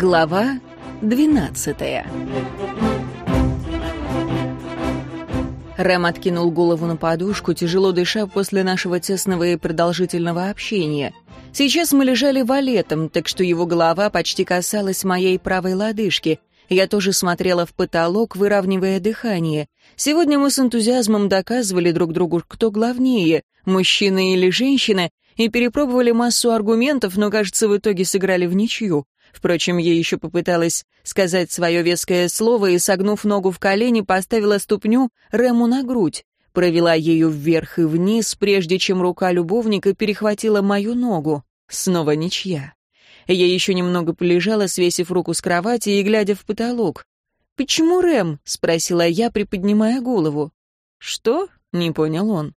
Глава двенадцатая Рэм откинул голову на подушку, тяжело дыша после нашего тесного и продолжительного общения. Сейчас мы лежали валетом, так что его голова почти касалась моей правой лодыжки. Я тоже смотрела в потолок, выравнивая дыхание. Сегодня мы с энтузиазмом доказывали друг другу, кто главнее, мужчина или женщина, и перепробовали массу аргументов, но, кажется, в итоге сыграли в ничью. Впрочем, я еще попыталась сказать свое веское слово и, согнув ногу в колени, поставила ступню Рему на грудь, провела ею вверх и вниз, прежде чем рука любовника перехватила мою ногу. Снова ничья. Я еще немного полежала, свесив руку с кровати и глядя в потолок. «Почему Рэм?» — спросила я, приподнимая голову. «Что?» — не понял он.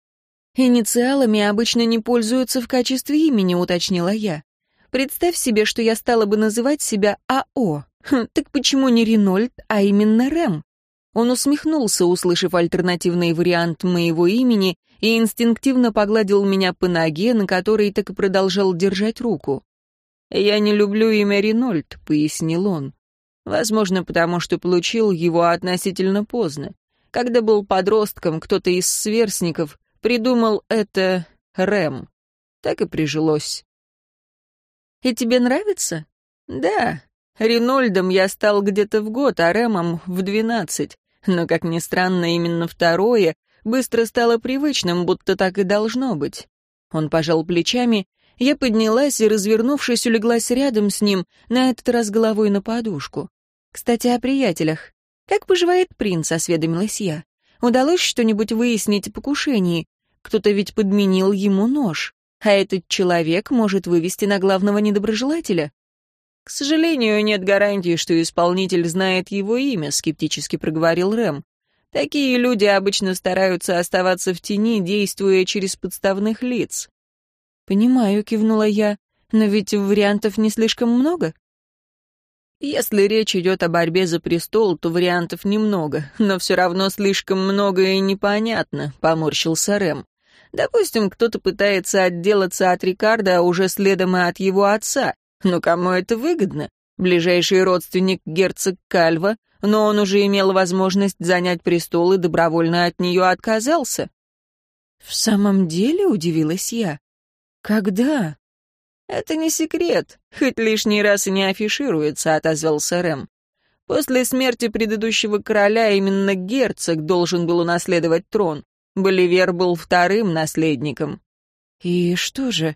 «Инициалами обычно не пользуются в качестве имени», — уточнила я. Представь себе, что я стала бы называть себя АО. Хм, так почему не Ренольд, а именно Рэм? Он усмехнулся, услышав альтернативный вариант моего имени, и инстинктивно погладил меня по ноге, на которой так и продолжал держать руку. «Я не люблю имя Ренольд», — пояснил он. «Возможно, потому что получил его относительно поздно. Когда был подростком, кто-то из сверстников придумал это Рэм. Так и прижилось. И тебе нравится? Да. Ренольдом я стал где-то в год, а Рэмом в двенадцать. Но, как ни странно, именно второе быстро стало привычным, будто так и должно быть. Он пожал плечами, я поднялась и, развернувшись, улеглась рядом с ним, на этот раз головой на подушку. «Кстати, о приятелях. Как поживает принц?» — осведомилась я. «Удалось что-нибудь выяснить о покушении? Кто-то ведь подменил ему нож» а этот человек может вывести на главного недоброжелателя. «К сожалению, нет гарантии, что исполнитель знает его имя», — скептически проговорил Рэм. «Такие люди обычно стараются оставаться в тени, действуя через подставных лиц». «Понимаю», — кивнула я, — «но ведь вариантов не слишком много». Если речь идет о борьбе за престол, то вариантов немного, но все равно слишком много и непонятно», — поморщился Рэм. Допустим, кто-то пытается отделаться от Рикардо, а уже следом и от его отца. Но кому это выгодно? Ближайший родственник герцог Кальва, но он уже имел возможность занять престол и добровольно от нее отказался. «В самом деле?» — удивилась я. «Когда?» «Это не секрет, хоть лишний раз и не афишируется», — отозвался Рэм. «После смерти предыдущего короля именно герцог должен был унаследовать трон. Боливер был вторым наследником. И что же?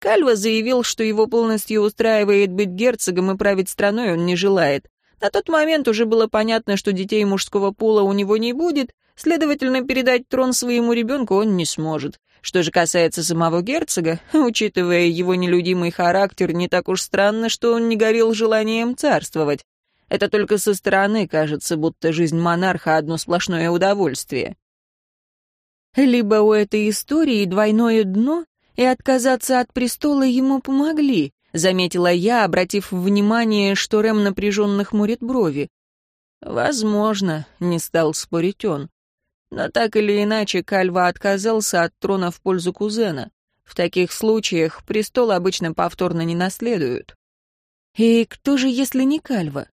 Кальва заявил, что его полностью устраивает быть герцогом и править страной он не желает. На тот момент уже было понятно, что детей мужского пола у него не будет, следовательно, передать трон своему ребенку он не сможет. Что же касается самого герцога, учитывая его нелюдимый характер, не так уж странно, что он не горел желанием царствовать. Это только со стороны кажется, будто жизнь монарха — одно сплошное удовольствие. Либо у этой истории двойное дно, и отказаться от престола ему помогли, заметила я, обратив внимание, что Рэм напряженно хмурит брови. «Возможно», — не стал спорить он. Но так или иначе Кальва отказался от трона в пользу кузена. В таких случаях престол обычно повторно не наследуют. И кто же, если не Кальва?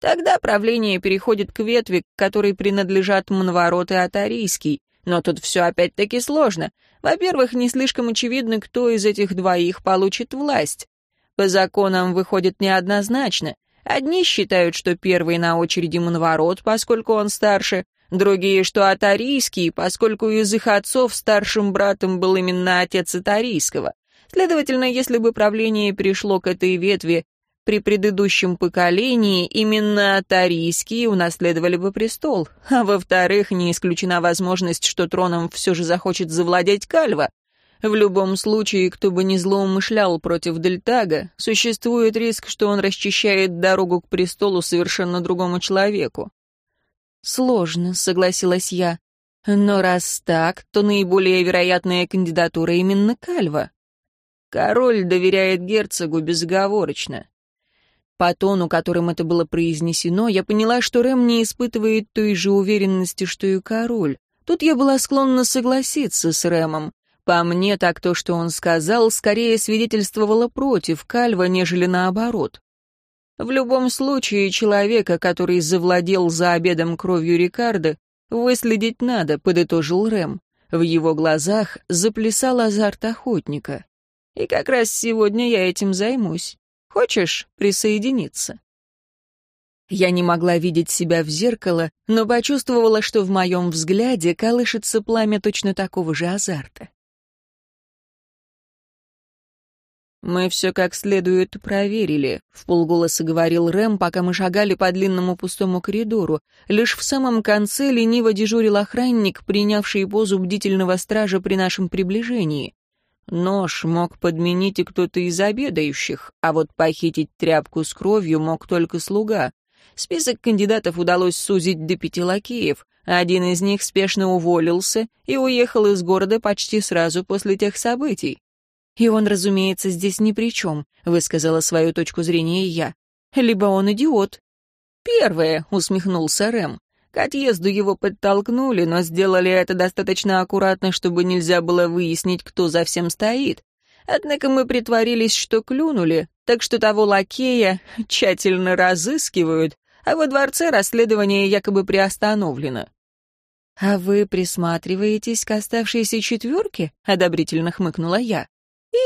Тогда правление переходит к ветви, к которой принадлежат Мнворот и Атарийский, но тут все опять-таки сложно. Во-первых, не слишком очевидно, кто из этих двоих получит власть. По законам выходит неоднозначно. Одни считают, что первый на очереди Монворот, поскольку он старше, другие, что Атарийский, поскольку из их отцов старшим братом был именно отец Атарийского. Следовательно, если бы правление перешло к этой ветви при предыдущем поколении именно тарийские унаследовали бы престол, а во-вторых, не исключена возможность, что троном все же захочет завладеть Кальва. В любом случае, кто бы ни злоумышлял против Дельтага, существует риск, что он расчищает дорогу к престолу совершенно другому человеку. «Сложно», — согласилась я. «Но раз так, то наиболее вероятная кандидатура именно Кальва». Король доверяет герцогу безоговорочно. По тону, которым это было произнесено, я поняла, что Рэм не испытывает той же уверенности, что и король. Тут я была склонна согласиться с Рэмом. По мне, так то, что он сказал, скорее свидетельствовало против Кальва, нежели наоборот. В любом случае, человека, который завладел за обедом кровью Рикардо, выследить надо, подытожил Рэм. В его глазах заплясал азарт охотника. И как раз сегодня я этим займусь. Хочешь присоединиться? Я не могла видеть себя в зеркало, но почувствовала, что в моем взгляде колышется пламя точно такого же азарта. «Мы все как следует проверили», — в полголоса говорил Рэм, пока мы шагали по длинному пустому коридору. Лишь в самом конце лениво дежурил охранник, принявший позу бдительного стража при нашем приближении. Нож мог подменить и кто-то из обедающих, а вот похитить тряпку с кровью мог только слуга. Список кандидатов удалось сузить до пяти лакеев. Один из них спешно уволился и уехал из города почти сразу после тех событий. «И он, разумеется, здесь ни при чем», — высказала свою точку зрения я. «Либо он идиот». «Первое», — усмехнулся Рэм. К отъезду его подтолкнули, но сделали это достаточно аккуратно, чтобы нельзя было выяснить, кто за всем стоит. Однако мы притворились, что клюнули, так что того лакея тщательно разыскивают, а во дворце расследование якобы приостановлено». «А вы присматриваетесь к оставшейся четверке?» — одобрительно хмыкнула я.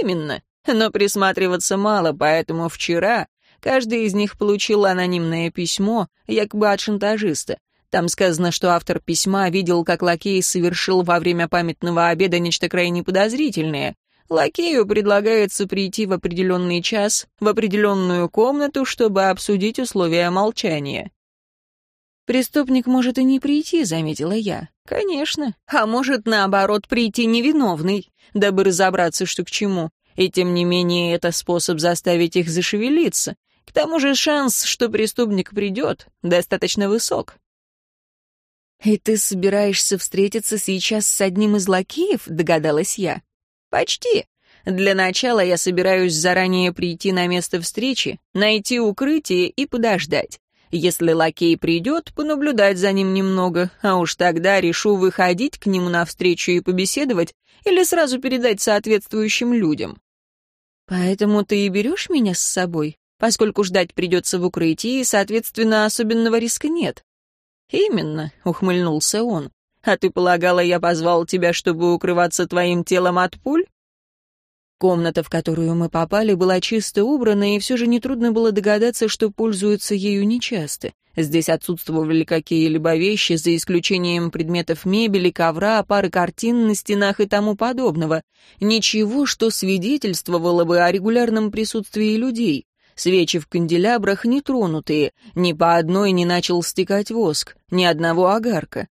«Именно. Но присматриваться мало, поэтому вчера каждый из них получил анонимное письмо, якобы от шантажиста. Там сказано, что автор письма видел, как лакей совершил во время памятного обеда нечто крайне подозрительное. Лакею предлагается прийти в определенный час в определенную комнату, чтобы обсудить условия молчания. «Преступник может и не прийти», — заметила я. «Конечно. А может, наоборот, прийти невиновный, дабы разобраться, что к чему. И тем не менее, это способ заставить их зашевелиться. К тому же шанс, что преступник придет, достаточно высок». «И ты собираешься встретиться сейчас с одним из лакеев?» — догадалась я. «Почти. Для начала я собираюсь заранее прийти на место встречи, найти укрытие и подождать. Если лакей придет, понаблюдать за ним немного, а уж тогда решу выходить к нему навстречу и побеседовать или сразу передать соответствующим людям. Поэтому ты и берешь меня с собой, поскольку ждать придется в укрытии, соответственно, особенного риска нет. Именно, ухмыльнулся он. А ты полагала, я позвал тебя, чтобы укрываться твоим телом от пуль? Комната, в которую мы попали, была чисто убрана, и все же нетрудно было догадаться, что пользуются ею нечасто. Здесь отсутствовали какие-либо вещи, за исключением предметов мебели, ковра, пары картин на стенах и тому подобного. Ничего, что свидетельствовало бы о регулярном присутствии людей. Свечи в канделябрах нетронутые, ни по одной не начал стекать воск, ни одного огарка.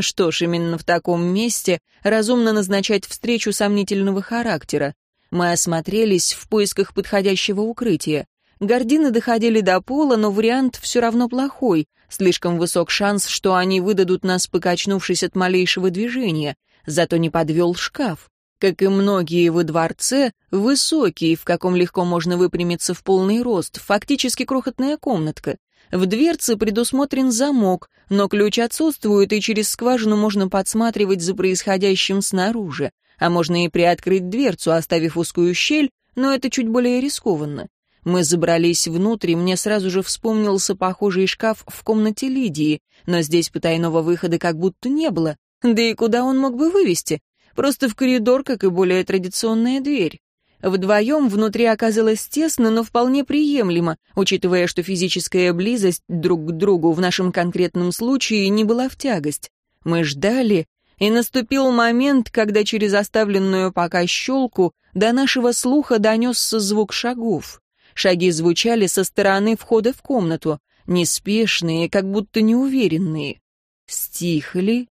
Что ж, именно в таком месте разумно назначать встречу сомнительного характера. Мы осмотрелись в поисках подходящего укрытия. Гордины доходили до пола, но вариант все равно плохой. Слишком высок шанс, что они выдадут нас, покачнувшись от малейшего движения. Зато не подвел шкаф. Как и многие во дворце, высокий, в каком легко можно выпрямиться в полный рост, фактически крохотная комнатка. В дверце предусмотрен замок, но ключ отсутствует, и через скважину можно подсматривать за происходящим снаружи. А можно и приоткрыть дверцу, оставив узкую щель, но это чуть более рискованно. Мы забрались внутрь, и мне сразу же вспомнился похожий шкаф в комнате Лидии, но здесь потайного выхода как будто не было. Да и куда он мог бы вывести? Просто в коридор, как и более традиционная дверь. Вдвоем внутри оказалось тесно, но вполне приемлемо, учитывая, что физическая близость друг к другу в нашем конкретном случае не была в тягость. Мы ждали, и наступил момент, когда через оставленную пока щелку до нашего слуха донесся звук шагов. Шаги звучали со стороны входа в комнату, неспешные, как будто неуверенные. Стихли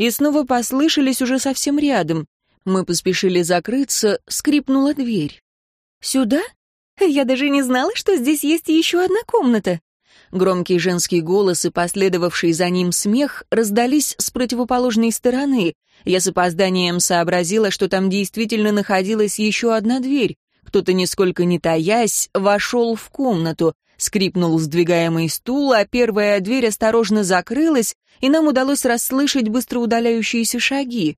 и снова послышались уже совсем рядом. Мы поспешили закрыться, скрипнула дверь. «Сюда? Я даже не знала, что здесь есть еще одна комната». Громкий женский голос и последовавший за ним смех раздались с противоположной стороны. Я с опозданием сообразила, что там действительно находилась еще одна дверь. Кто-то, нисколько не таясь, вошел в комнату, скрипнул сдвигаемый стул, а первая дверь осторожно закрылась, и нам удалось расслышать быстро удаляющиеся шаги.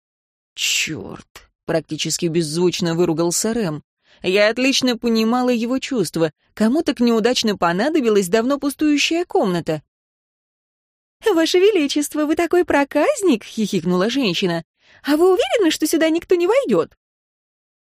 «Черт!» — практически беззвучно выругался Рэм. Я отлично понимала его чувства. Кому так неудачно понадобилась давно пустующая комната. «Ваше Величество, вы такой проказник!» — хихикнула женщина. «А вы уверены, что сюда никто не войдет?»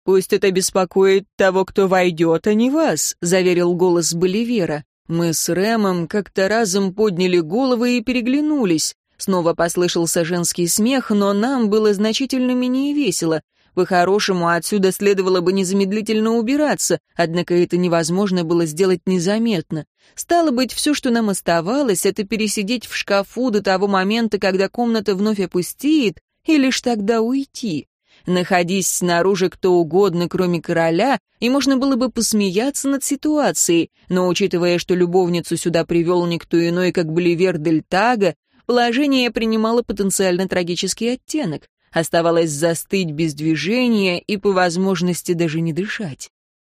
«Пусть это беспокоит того, кто войдет, а не вас», — заверил голос Боливера. Мы с Рэмом как-то разом подняли головы и переглянулись. Снова послышался женский смех, но нам было значительно менее весело. По-хорошему, отсюда следовало бы незамедлительно убираться, однако это невозможно было сделать незаметно. Стало быть, все, что нам оставалось, это пересидеть в шкафу до того момента, когда комната вновь опустеет, и лишь тогда уйти. Находись снаружи кто угодно, кроме короля, и можно было бы посмеяться над ситуацией, но учитывая, что любовницу сюда привел никто иной, как Боливер Дель Тага, положение принимало потенциально трагический оттенок. Оставалось застыть без движения и по возможности даже не дышать.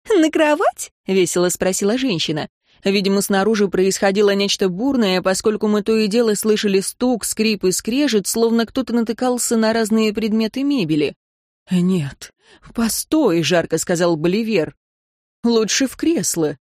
«На кровать?» — весело спросила женщина. Видимо, снаружи происходило нечто бурное, поскольку мы то и дело слышали стук, скрип и скрежет, словно кто-то натыкался на разные предметы мебели. «Нет, постой», — жарко сказал Боливер. «Лучше в кресло».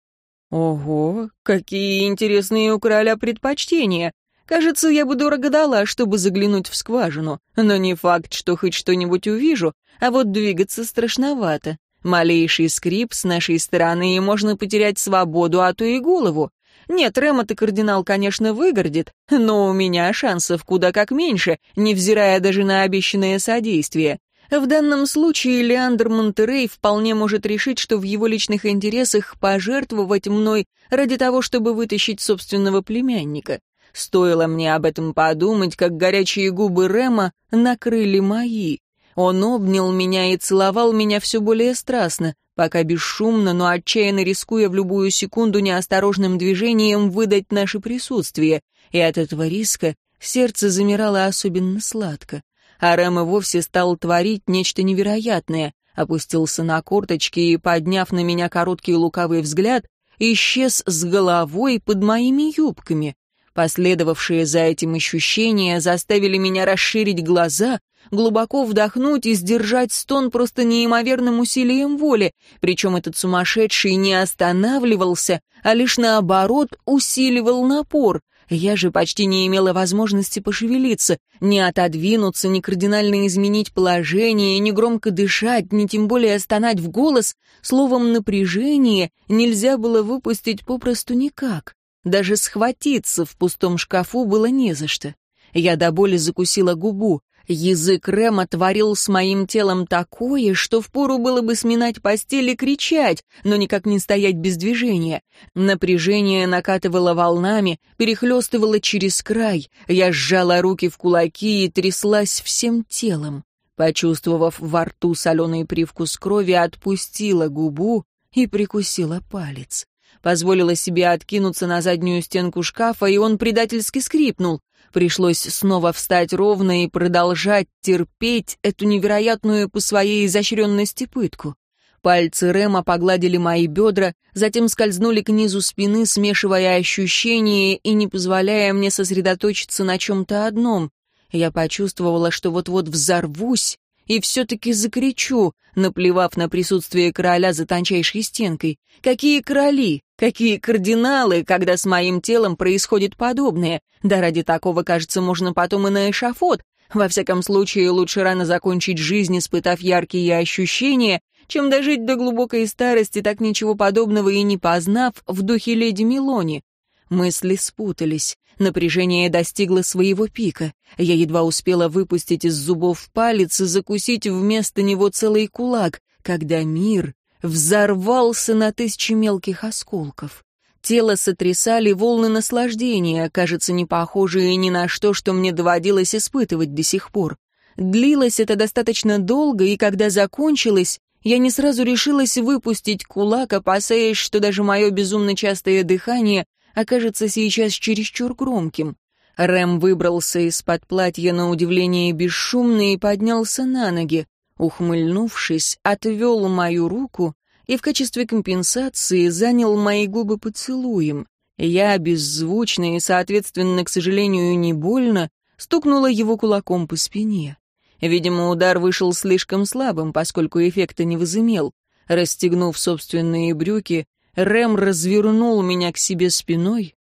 «Ого, какие интересные у короля предпочтения. Кажется, я бы дорого дала, чтобы заглянуть в скважину, но не факт, что хоть что-нибудь увижу, а вот двигаться страшновато. Малейший скрип с нашей стороны, и можно потерять свободу, а то и голову. Нет, Рэма-то кардинал, конечно, выгордит, но у меня шансов куда как меньше, невзирая даже на обещанное содействие. В данном случае Леандр Монтерей вполне может решить, что в его личных интересах пожертвовать мной ради того, чтобы вытащить собственного племянника. Стоило мне об этом подумать, как горячие губы Рема накрыли мои. Он обнял меня и целовал меня все более страстно, пока бесшумно, но отчаянно рискуя в любую секунду неосторожным движением выдать наше присутствие, и от этого риска сердце замирало особенно сладко а и вовсе стал творить нечто невероятное, опустился на корточки и, подняв на меня короткий лукавый взгляд, исчез с головой под моими юбками. Последовавшие за этим ощущения заставили меня расширить глаза, глубоко вдохнуть и сдержать стон просто неимоверным усилием воли, причем этот сумасшедший не останавливался, а лишь наоборот усиливал напор, я же почти не имела возможности пошевелиться, ни отодвинуться, ни кардинально изменить положение, ни громко дышать, ни тем более стонать в голос. Словом, напряжение нельзя было выпустить попросту никак. Даже схватиться в пустом шкафу было не за что. Я до боли закусила губу. Язык Рэма творил с моим телом такое, что впору было бы сминать постель и кричать, но никак не стоять без движения. Напряжение накатывало волнами, перехлестывало через край. Я сжала руки в кулаки и тряслась всем телом. Почувствовав во рту соленый привкус крови, отпустила губу и прикусила палец. Позволила себе откинуться на заднюю стенку шкафа, и он предательски скрипнул. Пришлось снова встать ровно и продолжать терпеть эту невероятную по своей изощренности пытку. Пальцы Рема погладили мои бедра, затем скользнули к низу спины, смешивая ощущения и не позволяя мне сосредоточиться на чем-то одном. Я почувствовала, что вот-вот взорвусь и все-таки закричу, наплевав на присутствие короля за тончайшей стенкой. Какие короли? Какие кардиналы, когда с моим телом происходит подобное? Да ради такого, кажется, можно потом и на эшафот. Во всяком случае, лучше рано закончить жизнь, испытав яркие ощущения, чем дожить до глубокой старости, так ничего подобного и не познав в духе леди Милони. Мысли спутались. Напряжение достигло своего пика. Я едва успела выпустить из зубов палец и закусить вместо него целый кулак, когда мир взорвался на тысячи мелких осколков. Тело сотрясали волны наслаждения, кажется, не похожие ни на что, что мне доводилось испытывать до сих пор. Длилось это достаточно долго, и когда закончилось, я не сразу решилась выпустить кулак, опасаясь, что даже мое безумно частое дыхание окажется сейчас чересчур громким. Рэм выбрался из-под платья на удивление бесшумно и поднялся на ноги ухмыльнувшись, отвел мою руку и в качестве компенсации занял мои губы поцелуем. Я, беззвучно и, соответственно, к сожалению, не больно, стукнула его кулаком по спине. Видимо, удар вышел слишком слабым, поскольку эффекта не возымел. Расстегнув собственные брюки, Рэм развернул меня к себе спиной,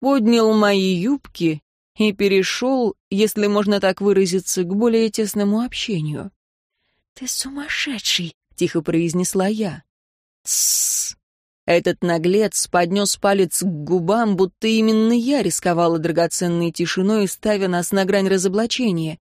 поднял мои юбки и перешел, если можно так выразиться, к более тесному общению. «Ты сумасшедший!» — тихо произнесла я. «Тссс!» Этот наглец поднес палец к губам, будто именно я рисковала драгоценной тишиной, ставя нас на грань разоблачения.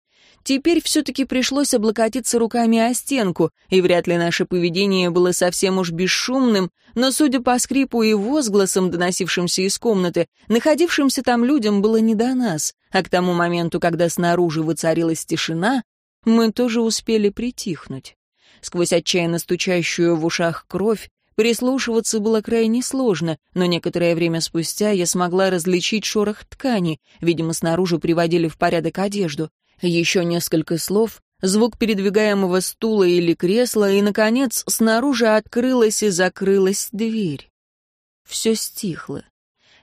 Теперь все-таки пришлось облокотиться руками о стенку, и вряд ли наше поведение было совсем уж бесшумным, но, судя по скрипу и возгласам, доносившимся из комнаты, находившимся там людям было не до нас, а к тому моменту, когда снаружи воцарилась тишина, мы тоже успели притихнуть. Сквозь отчаянно стучащую в ушах кровь Прислушиваться было крайне сложно, но некоторое время спустя я смогла различить шорох ткани, видимо, снаружи приводили в порядок одежду. Еще несколько слов, звук передвигаемого стула или кресла, и, наконец, снаружи открылась и закрылась дверь. Все стихло.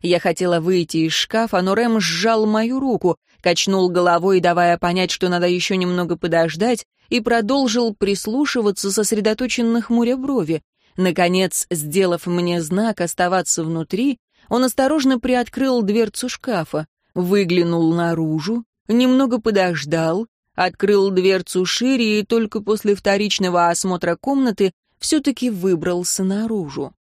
Я хотела выйти из шкафа, но Рэм сжал мою руку, качнул головой, давая понять, что надо еще немного подождать, и продолжил прислушиваться, сосредоточенно хмуря брови. Наконец, сделав мне знак оставаться внутри, он осторожно приоткрыл дверцу шкафа, выглянул наружу, немного подождал, открыл дверцу шире и только после вторичного осмотра комнаты все-таки выбрался наружу.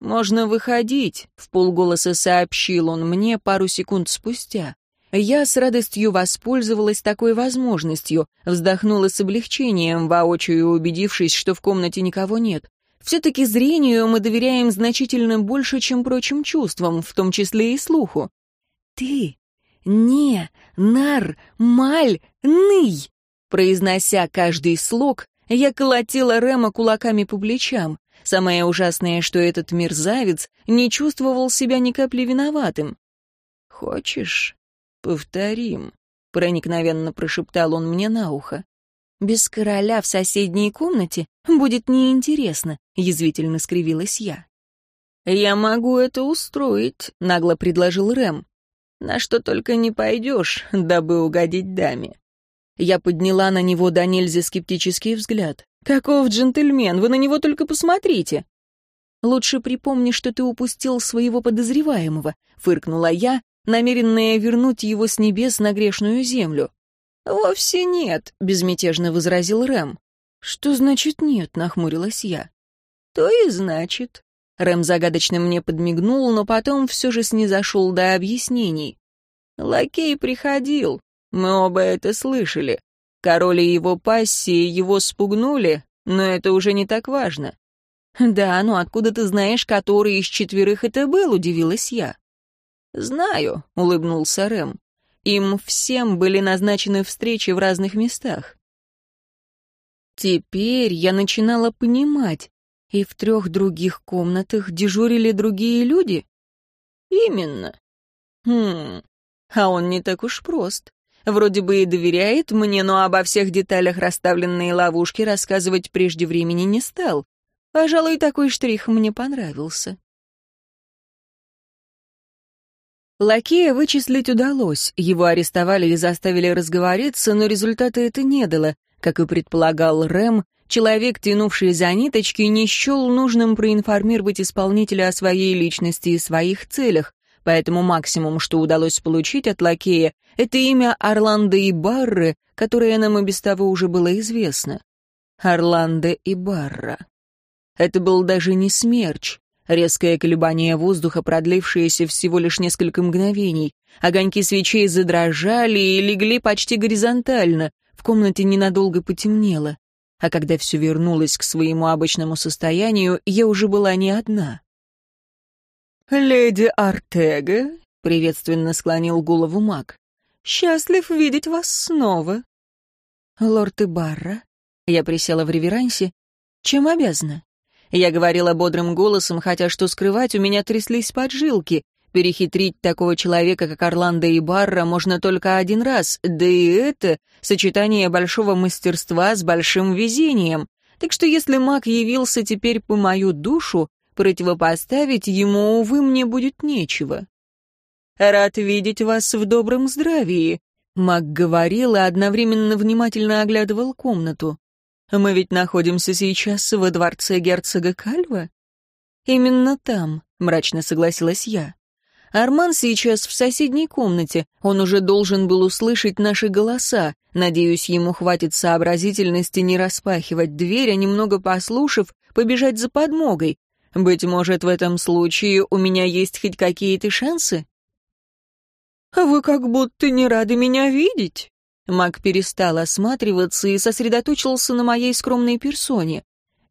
«Можно выходить», — в полголоса сообщил он мне пару секунд спустя. Я с радостью воспользовалась такой возможностью, вздохнула с облегчением, воочию убедившись, что в комнате никого нет. Все-таки зрению мы доверяем значительно больше, чем прочим чувствам, в том числе и слуху. «Ты не нар маль ный!» Произнося каждый слог, я колотила Рема кулаками по плечам. Самое ужасное, что этот мерзавец не чувствовал себя ни капли виноватым. «Хочешь? Повторим», — проникновенно прошептал он мне на ухо. «Без короля в соседней комнате будет неинтересно», — язвительно скривилась я. «Я могу это устроить», — нагло предложил Рэм. «На что только не пойдешь, дабы угодить даме». Я подняла на него до нельзя скептический взгляд. «Каков джентльмен, вы на него только посмотрите!» «Лучше припомни, что ты упустил своего подозреваемого», — фыркнула я, намеренная вернуть его с небес на грешную землю. «Вовсе нет», — безмятежно возразил Рэм. «Что значит нет?» — нахмурилась я. «То и значит». Рэм загадочно мне подмигнул, но потом все же снизошел до объяснений. «Лакей приходил. Мы оба это слышали. Король и его пассии его спугнули, но это уже не так важно». «Да, но откуда ты знаешь, который из четверых это был?» — удивилась я. «Знаю», — улыбнулся Рэм. Им всем были назначены встречи в разных местах. Теперь я начинала понимать, и в трех других комнатах дежурили другие люди? Именно. Хм, а он не так уж прост. Вроде бы и доверяет мне, но обо всех деталях расставленной ловушки рассказывать прежде времени не стал. Пожалуй, такой штрих мне понравился. Лакея вычислить удалось, его арестовали и заставили разговориться, но результата это не дало. Как и предполагал Рэм, человек, тянувший за ниточки, не счел нужным проинформировать исполнителя о своей личности и своих целях, поэтому максимум, что удалось получить от лакея, это имя Орландо Ибарры, которое нам и без того уже было известно. Орландо Ибарра. Это был даже не смерч, Резкое колебание воздуха, продлившееся всего лишь несколько мгновений. Огоньки свечей задрожали и легли почти горизонтально. В комнате ненадолго потемнело. А когда все вернулось к своему обычному состоянию, я уже была не одна. «Леди Артега», — приветственно склонил голову маг, — «счастлив видеть вас снова». «Лорд Ибарра», — я присела в реверансе, — «чем обязана?» Я говорила бодрым голосом, хотя что скрывать, у меня тряслись поджилки. Перехитрить такого человека, как Орландо и Барра, можно только один раз, да и это сочетание большого мастерства с большим везением. Так что если маг явился теперь по мою душу, противопоставить ему, увы, мне будет нечего. «Рад видеть вас в добром здравии», — маг говорил и одновременно внимательно оглядывал комнату. Мы ведь находимся сейчас во дворце герцога Кальва?» «Именно там», — мрачно согласилась я. Арман сейчас в соседней комнате. Он уже должен был услышать наши голоса. Надеюсь, ему хватит сообразительности не распахивать дверь, а немного послушав, побежать за подмогой. Быть может, в этом случае у меня есть хоть какие-то шансы? «Вы как будто не рады меня видеть». Маг перестал осматриваться и сосредоточился на моей скромной персоне.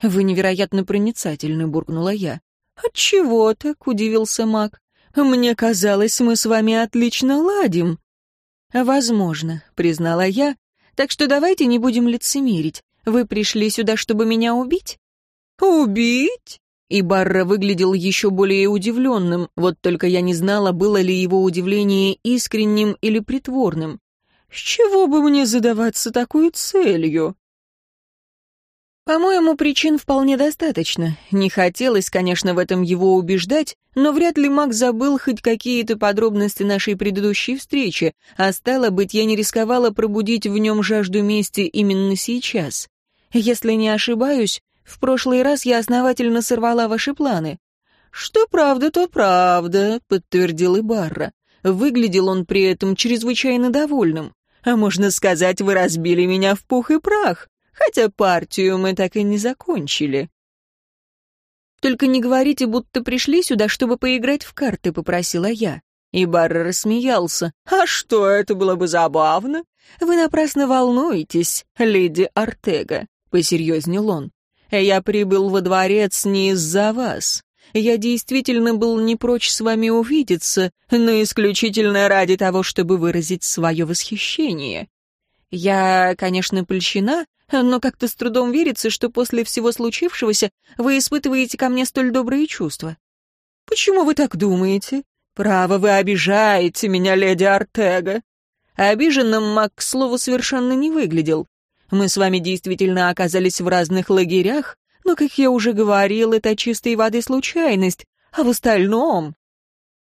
«Вы невероятно проницательны», — буркнула я. «Отчего так?» — удивился маг. «Мне казалось, мы с вами отлично ладим». «Возможно», — признала я. «Так что давайте не будем лицемерить. Вы пришли сюда, чтобы меня убить?» «Убить?» И Барра выглядел еще более удивленным, вот только я не знала, было ли его удивление искренним или притворным. «С чего бы мне задаваться такой целью?» По-моему, причин вполне достаточно. Не хотелось, конечно, в этом его убеждать, но вряд ли Мак забыл хоть какие-то подробности нашей предыдущей встречи, а стало быть, я не рисковала пробудить в нем жажду мести именно сейчас. Если не ошибаюсь, в прошлый раз я основательно сорвала ваши планы». «Что правда, то правда», — подтвердил и Барра. Выглядел он при этом чрезвычайно довольным. «А можно сказать, вы разбили меня в пух и прах хотя партию мы так и не закончили. «Только не говорите, будто пришли сюда, чтобы поиграть в карты», — попросила я. И Барра рассмеялся. «А что, это было бы забавно? Вы напрасно волнуетесь, леди Артега», — посерьезнел он. «Я прибыл во дворец не из-за вас. Я действительно был не прочь с вами увидеться, но исключительно ради того, чтобы выразить свое восхищение. Я, конечно, польщена, но как-то с трудом верится, что после всего случившегося вы испытываете ко мне столь добрые чувства. Почему вы так думаете? Право, вы обижаете меня, леди Артега. Обиженным Мак, к слову, совершенно не выглядел. Мы с вами действительно оказались в разных лагерях, но, как я уже говорил, это чистой воды случайность, а в остальном...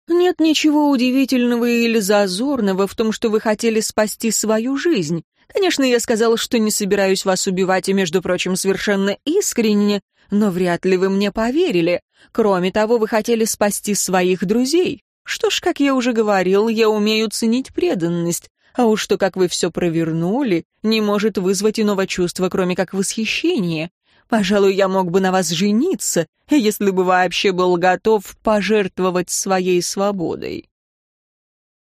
Нет ничего удивительного или зазорного в том, что вы хотели спасти свою жизнь. Конечно, я сказал, что не собираюсь вас убивать, и, между прочим, совершенно искренне, но вряд ли вы мне поверили. Кроме того, вы хотели спасти своих друзей. Что ж, как я уже говорил, я умею ценить преданность, а уж то, как вы все провернули, не может вызвать иного чувства, кроме как восхищения. Пожалуй, я мог бы на вас жениться, если бы вообще был готов пожертвовать своей свободой.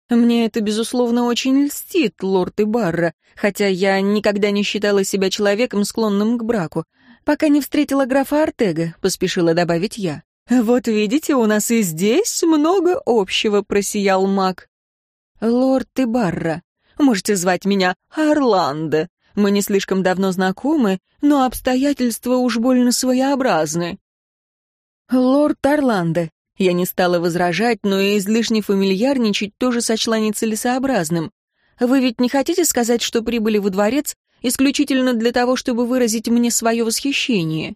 Мне это, безусловно, очень льстит, лорд Ибарра, хотя я никогда не считала себя человеком, склонным к браку. Пока не встретила графа Артега, поспешила добавить я. «Вот видите, у нас и здесь много общего», — просиял маг. «Лорд Ибарра, можете звать меня Орландо. Мы не слишком давно знакомы, но обстоятельства уж больно своеобразны». «Лорд Орландо, я не стала возражать, но и излишне фамильярничать тоже сочла нецелесообразным. Вы ведь не хотите сказать, что прибыли во дворец исключительно для того, чтобы выразить мне свое восхищение?»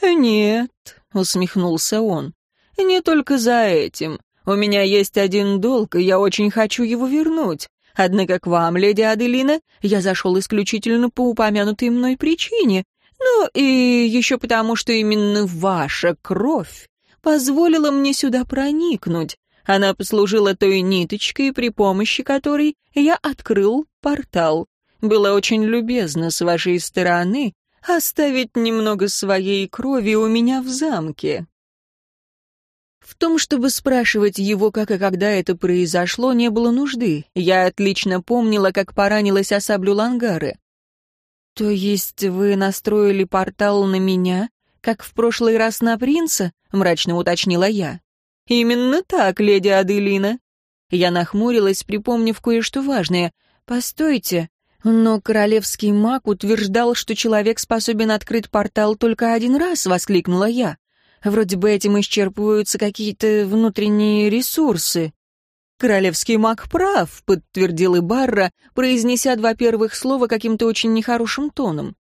«Нет», — усмехнулся он, — «не только за этим. У меня есть один долг, и я очень хочу его вернуть. Однако к вам, леди Аделина, я зашел исключительно по упомянутой мной причине, ну и еще потому, что именно ваша кровь позволила мне сюда проникнуть. Она послужила той ниточкой, при помощи которой я открыл портал. Было очень любезно с вашей стороны оставить немного своей крови у меня в замке. В том, чтобы спрашивать его, как и когда это произошло, не было нужды. Я отлично помнила, как поранилась о саблю Лангары. «То есть вы настроили портал на меня как в прошлый раз на принца?» — мрачно уточнила я. «Именно так, леди Аделина». Я нахмурилась, припомнив кое-что важное. «Постойте, но королевский маг утверждал, что человек способен открыть портал только один раз», — воскликнула я. «Вроде бы этим исчерпываются какие-то внутренние ресурсы». «Королевский маг прав», — подтвердил и Барра, произнеся два первых слова каким-то очень нехорошим тоном.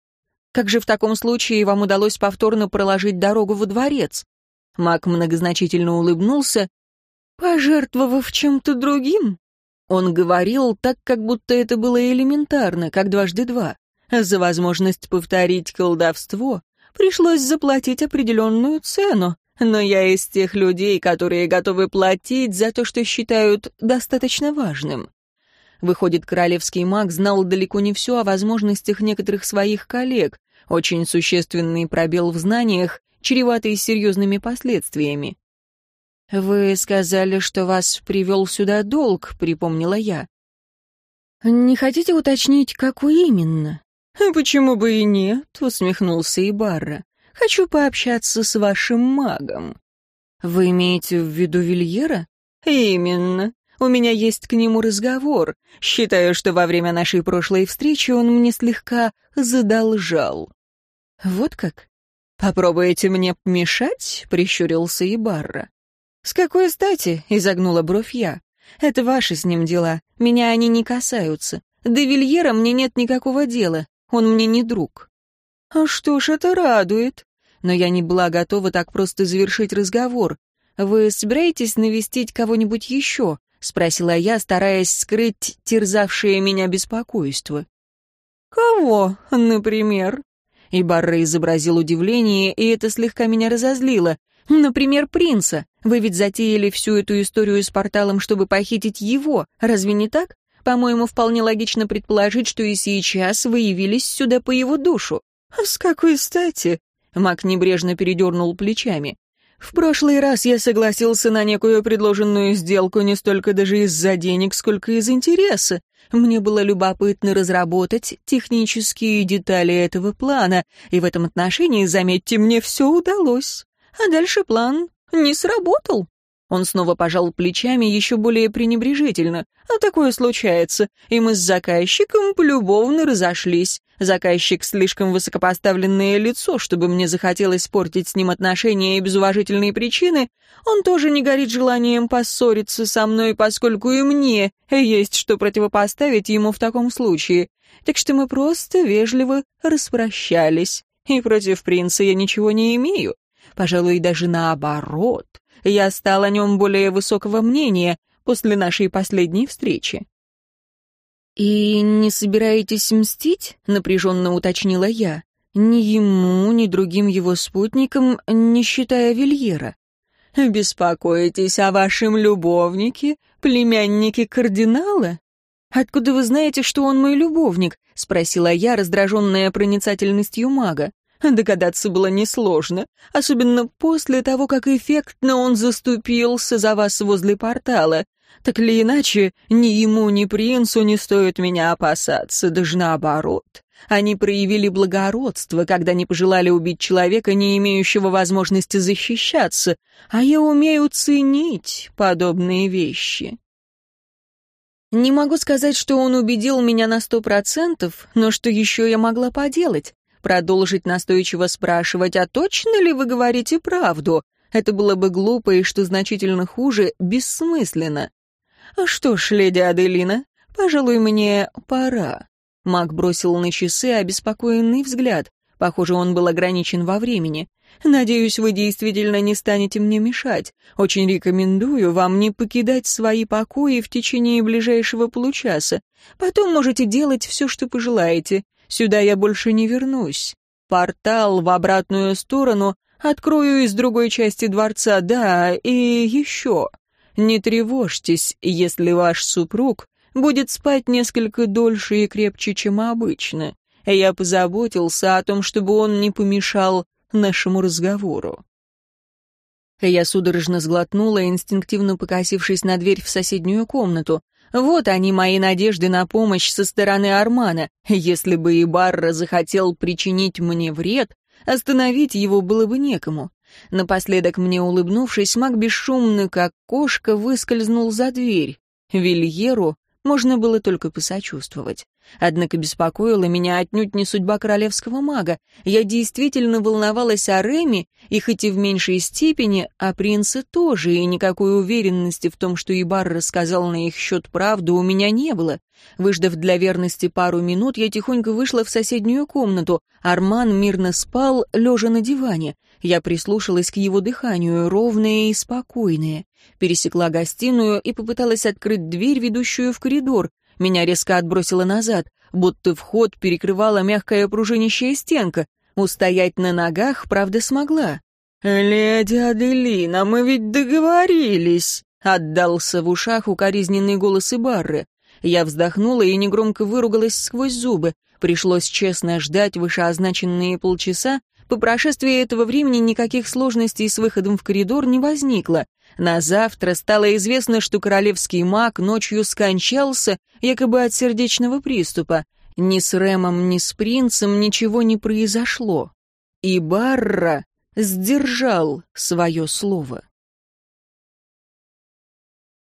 Как же в таком случае вам удалось повторно проложить дорогу во дворец?» Мак многозначительно улыбнулся, пожертвовав чем-то другим. Он говорил так, как будто это было элементарно, как дважды два. За возможность повторить колдовство пришлось заплатить определенную цену, но я из тех людей, которые готовы платить за то, что считают достаточно важным. Выходит, королевский маг знал далеко не все о возможностях некоторых своих коллег, очень существенный пробел в знаниях, чреватый серьезными последствиями. «Вы сказали, что вас привел сюда долг», — припомнила я. «Не хотите уточнить, какой именно?» «Почему бы и нет?» — усмехнулся Ибарра. «Хочу пообщаться с вашим магом». «Вы имеете в виду Вильера?» «Именно. У меня есть к нему разговор. Считаю, что во время нашей прошлой встречи он мне слегка задолжал». «Вот как? Попробуете мне помешать?» — прищурился Ибарра. «С какой стати?» — изогнула бровь я. «Это ваши с ним дела. Меня они не касаются. До Вильера мне нет никакого дела. Он мне не друг». «А что ж, это радует». Но я не была готова так просто завершить разговор. «Вы собираетесь навестить кого-нибудь еще?» — спросила я, стараясь скрыть терзавшее меня беспокойство. «Кого, например?» И Барра изобразил удивление, и это слегка меня разозлило. «Например, принца. Вы ведь затеяли всю эту историю с порталом, чтобы похитить его, разве не так? По-моему, вполне логично предположить, что и сейчас вы явились сюда по его душу». «С какой стати?» Мак небрежно передернул плечами. В прошлый раз я согласился на некую предложенную сделку не столько даже из-за денег, сколько из интереса. Мне было любопытно разработать технические детали этого плана, и в этом отношении, заметьте, мне все удалось. А дальше план не сработал. Он снова пожал плечами еще более пренебрежительно. А такое случается, и мы с заказчиком полюбовно разошлись. Заказчик слишком высокопоставленное лицо, чтобы мне захотелось портить с ним отношения и без уважительной причины. Он тоже не горит желанием поссориться со мной, поскольку и мне есть что противопоставить ему в таком случае. Так что мы просто вежливо распрощались. И против принца я ничего не имею. Пожалуй, даже наоборот. Я стал о нем более высокого мнения после нашей последней встречи. «И не собираетесь мстить?» — напряженно уточнила я. «Ни ему, ни другим его спутникам, не считая Вильера». «Беспокоитесь о вашем любовнике, племяннике кардинала?» «Откуда вы знаете, что он мой любовник?» — спросила я, раздраженная проницательностью мага. Догадаться было несложно, особенно после того, как эффектно он заступился за вас возле портала. Так или иначе, ни ему, ни принцу не стоит меня опасаться, даже наоборот. Они проявили благородство, когда не пожелали убить человека, не имеющего возможности защищаться, а я умею ценить подобные вещи. Не могу сказать, что он убедил меня на сто процентов, но что еще я могла поделать? Продолжить настойчиво спрашивать, а точно ли вы говорите правду? Это было бы глупо и, что значительно хуже, бессмысленно. «А что ж, леди Аделина, пожалуй, мне пора». Маг бросил на часы обеспокоенный взгляд. Похоже, он был ограничен во времени. «Надеюсь, вы действительно не станете мне мешать. Очень рекомендую вам не покидать свои покои в течение ближайшего получаса. Потом можете делать все, что пожелаете. Сюда я больше не вернусь. Портал в обратную сторону открою из другой части дворца, да, и еще. Не тревожьтесь, если ваш супруг будет спать несколько дольше и крепче, чем обычно. Я позаботился о том, чтобы он не помешал нашему разговору. Я судорожно сглотнула, инстинктивно покосившись на дверь в соседнюю комнату. Вот они, мои надежды на помощь со стороны Армана. Если бы и Барра захотел причинить мне вред, остановить его было бы некому. Напоследок мне улыбнувшись, маг бесшумно, как кошка, выскользнул за дверь. Вильеру можно было только посочувствовать. Однако беспокоила меня отнюдь не судьба королевского мага. Я действительно волновалась о Реме, и хоть и в меньшей степени, о принце тоже, и никакой уверенности в том, что Ибар рассказал на их счет правду, у меня не было. Выждав для верности пару минут, я тихонько вышла в соседнюю комнату. Арман мирно спал, лежа на диване. Я прислушалась к его дыханию, ровное и спокойное. Пересекла гостиную и попыталась открыть дверь, ведущую в коридор. Меня резко отбросило назад. будто вход перекрывала мягкая пружинищая стенка. Устоять на ногах, правда, смогла. «Леди Аделина, мы ведь договорились!» — отдался в ушах укоризненный голос Ибарры. Я вздохнула и негромко выругалась сквозь зубы. Пришлось честно ждать вышеозначенные полчаса. По прошествии этого времени никаких сложностей с выходом в коридор не возникло. На завтра стало известно, что королевский маг ночью скончался, якобы от сердечного приступа. Ни с Рэмом, ни с принцем ничего не произошло. И Барра сдержал свое слово.